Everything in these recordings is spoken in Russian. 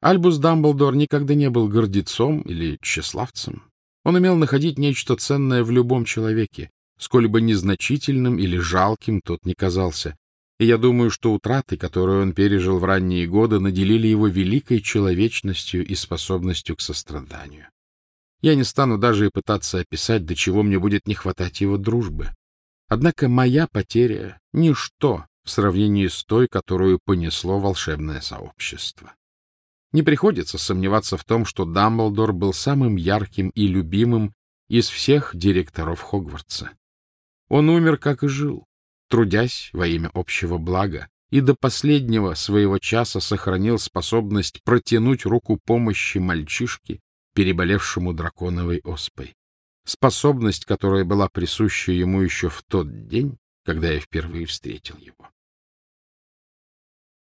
Альбус Дамблдор никогда не был гордецом или тщеславцем. Он умел находить нечто ценное в любом человеке, сколь бы незначительным или жалким тот не казался. И я думаю, что утраты, которые он пережил в ранние годы, наделили его великой человечностью и способностью к состраданию. Я не стану даже и пытаться описать, до чего мне будет не хватать его дружбы. Однако моя потеря — ничто в сравнении с той, которую понесло волшебное сообщество. Не приходится сомневаться в том, что Дамблдор был самым ярким и любимым из всех директоров Хогвартса. Он умер, как и жил, трудясь во имя общего блага, и до последнего своего часа сохранил способность протянуть руку помощи мальчишке, переболевшему драконовой оспой. Способность, которая была присуща ему еще в тот день, когда я впервые встретил его.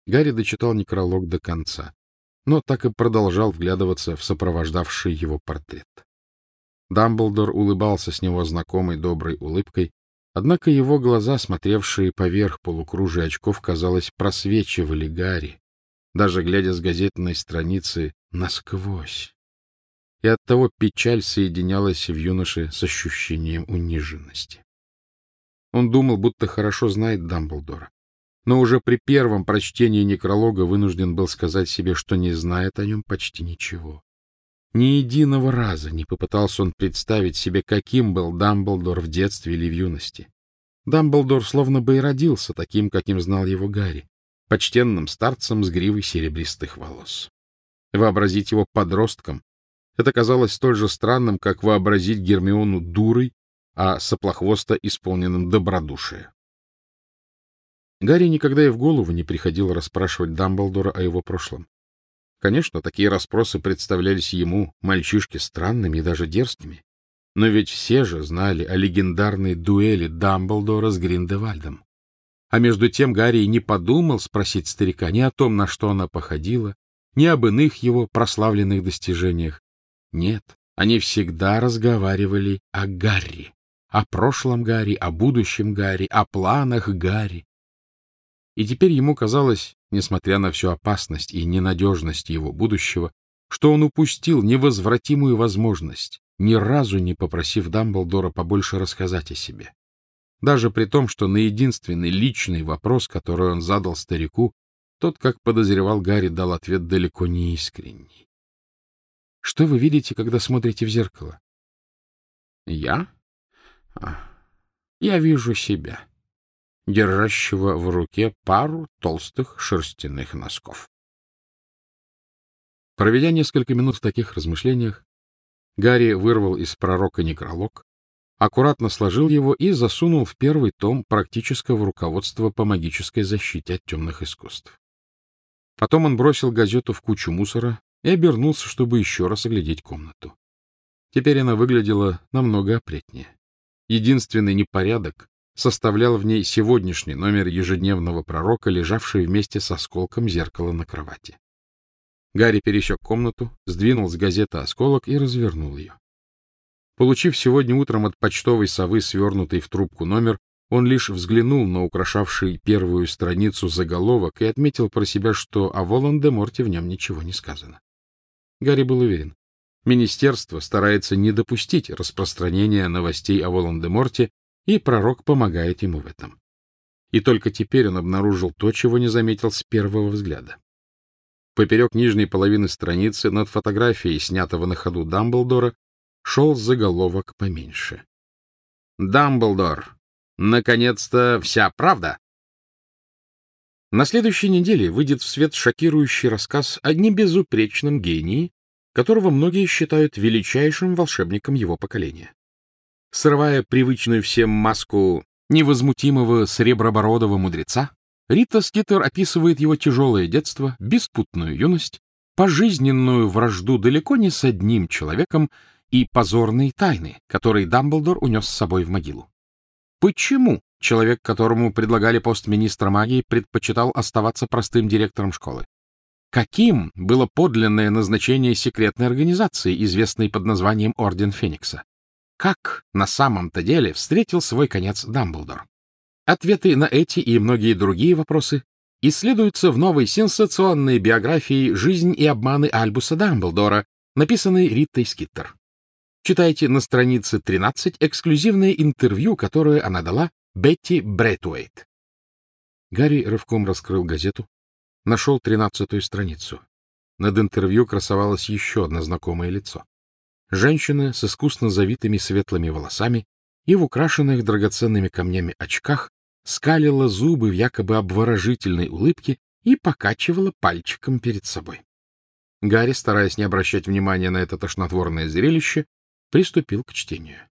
Гарри дочитал некролог до конца но так и продолжал вглядываться в сопровождавший его портрет. Дамблдор улыбался с него знакомой доброй улыбкой, однако его глаза, смотревшие поверх полукружия очков, казалось, просвечивали Гарри, даже глядя с газетной страницы насквозь. И оттого печаль соединялась в юноше с ощущением униженности. Он думал, будто хорошо знает Дамблдора, но уже при первом прочтении некролога вынужден был сказать себе, что не знает о нем почти ничего. Ни единого раза не попытался он представить себе, каким был Дамблдор в детстве или в юности. Дамблдор словно бы и родился таким, каким знал его Гарри, почтенным старцем с гривой серебристых волос. Вообразить его подростком — это казалось столь же странным, как вообразить Гермиону дурой, а соплохвоста исполненным добродушия. Гарри никогда и в голову не приходило расспрашивать Дамблдора о его прошлом. Конечно, такие расспросы представлялись ему, мальчишке, странными и даже дерзкими. Но ведь все же знали о легендарной дуэли Дамблдора с Гриндевальдом. А между тем Гарри не подумал спросить старика ни о том, на что она походила, ни об иных его прославленных достижениях. Нет, они всегда разговаривали о Гарри, о прошлом Гарри, о будущем Гарри, о планах Гарри. И теперь ему казалось, несмотря на всю опасность и ненадежность его будущего, что он упустил невозвратимую возможность, ни разу не попросив Дамблдора побольше рассказать о себе. Даже при том, что на единственный личный вопрос, который он задал старику, тот, как подозревал Гарри, дал ответ далеко не искренний. — Что вы видите, когда смотрите в зеркало? — Я? Я вижу себя держащего в руке пару толстых шерстяных носков. Проведя несколько минут в таких размышлениях, Гарри вырвал из пророка некролог, аккуратно сложил его и засунул в первый том практического руководства по магической защите от темных искусств. Потом он бросил газету в кучу мусора и обернулся, чтобы еще раз оглядеть комнату. Теперь она выглядела намного опрятнее. Единственный непорядок составлял в ней сегодняшний номер ежедневного пророка, лежавший вместе с осколком зеркала на кровати. Гарри пересек комнату, сдвинул с газеты осколок и развернул ее. Получив сегодня утром от почтовой совы свернутый в трубку номер, он лишь взглянул на украшавший первую страницу заголовок и отметил про себя, что о Волан-де-Морте в нем ничего не сказано. Гарри был уверен. Министерство старается не допустить распространения новостей о Волан-де-Морте и пророк помогает ему в этом. И только теперь он обнаружил то, чего не заметил с первого взгляда. Поперек нижней половины страницы над фотографией, снятого на ходу Дамблдора, шел заголовок поменьше. «Дамблдор! Наконец-то вся правда!» На следующей неделе выйдет в свет шокирующий рассказ о небезупречном гении, которого многие считают величайшим волшебником его поколения. Срывая привычную всем маску невозмутимого сребробородого мудреца, Рита Скиттер описывает его тяжелое детство, беспутную юность, пожизненную вражду далеко не с одним человеком и позорные тайны, которые Дамблдор унес с собой в могилу. Почему человек, которому предлагали пост министра магии, предпочитал оставаться простым директором школы? Каким было подлинное назначение секретной организации, известной под названием Орден Феникса? Как на самом-то деле встретил свой конец Дамблдор? Ответы на эти и многие другие вопросы исследуются в новой сенсационной биографии «Жизнь и обманы Альбуса Дамблдора», написанной Ритой Скиттер. Читайте на странице 13 эксклюзивное интервью, которое она дала Бетти Брэйтуэйт. Гарри рывком раскрыл газету, нашел тринадцатую страницу. Над интервью красовалось еще одно знакомое лицо. Женщина с искусно завитыми светлыми волосами и в украшенных драгоценными камнями очках скалила зубы в якобы обворожительной улыбке и покачивала пальчиком перед собой. Гарри, стараясь не обращать внимания на это тошнотворное зрелище, приступил к чтению.